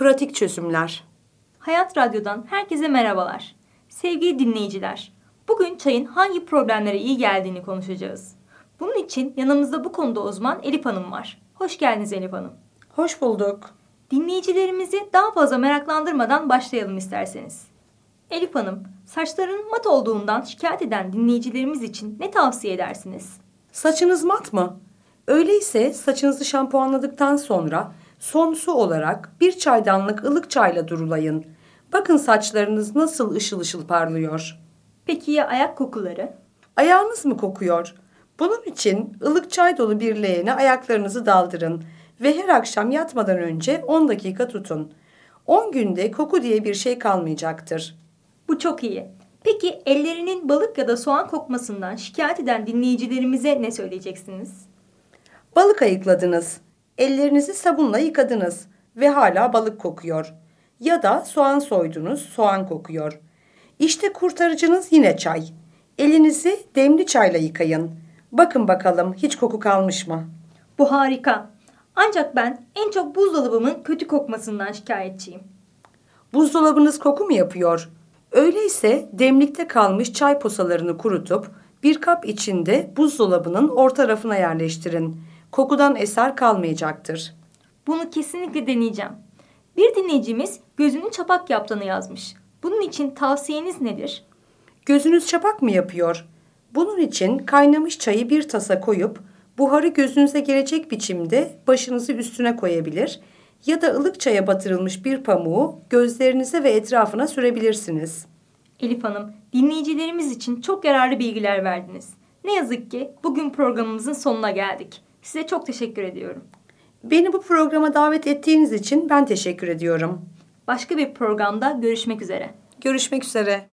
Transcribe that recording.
pratik çözümler. Hayat Radyo'dan herkese merhabalar. Sevgili dinleyiciler, bugün çayın hangi problemlere iyi geldiğini konuşacağız. Bunun için yanımızda bu konuda uzman Elif Hanım var. Hoş geldiniz Elif Hanım. Hoş bulduk. Dinleyicilerimizi daha fazla meraklandırmadan başlayalım isterseniz. Elif Hanım, saçların mat olduğundan şikayet eden dinleyicilerimiz için ne tavsiye edersiniz? Saçınız mat mı? Öyleyse saçınızı şampuanladıktan sonra son su olarak bir çaydanlık ılık çayla durulayın. Bakın saçlarınız nasıl ışıl ışıl parlıyor. Peki ya ayak kokuları? Ayağınız mı kokuyor? Bunun için ılık çay dolu bir leğene ayaklarınızı daldırın ve her akşam yatmadan önce 10 dakika tutun. 10 günde koku diye bir şey kalmayacaktır. Bu çok iyi. Peki ellerinin balık ya da soğan kokmasından şikayet eden dinleyicilerimize ne söyleyeceksiniz? Balık ayıkladınız. Ellerinizi sabunla yıkadınız ve hala balık kokuyor. Ya da soğan soydunuz, soğan kokuyor. İşte kurtarıcınız yine çay. Elinizi demli çayla yıkayın. Bakın bakalım hiç koku kalmış mı? Bu harika. Ancak ben en çok buzdolabımın kötü kokmasından şikayetçiyim. Buzdolabınız koku mu yapıyor? Öyleyse demlikte kalmış çay posalarını kurutup bir kap içinde buzdolabının orta rafına yerleştirin. Kokudan eser kalmayacaktır. Bunu kesinlikle deneyeceğim. Bir dinleyicimiz gözünün çapak yaptığını yazmış. Bunun için tavsiyeniz nedir? Gözünüz çapak mı yapıyor? Bunun için kaynamış çayı bir tasa koyup buharı gözünüze gelecek biçimde başınızı üstüne koyabilir ya da ılık çaya batırılmış bir pamuğu gözlerinize ve etrafına sürebilirsiniz. Elif Hanım, dinleyicilerimiz için çok yararlı bilgiler verdiniz. Ne yazık ki bugün programımızın sonuna geldik. Size çok teşekkür ediyorum. Beni bu programa davet ettiğiniz için ben teşekkür ediyorum. Başka bir programda görüşmek üzere. Görüşmek üzere.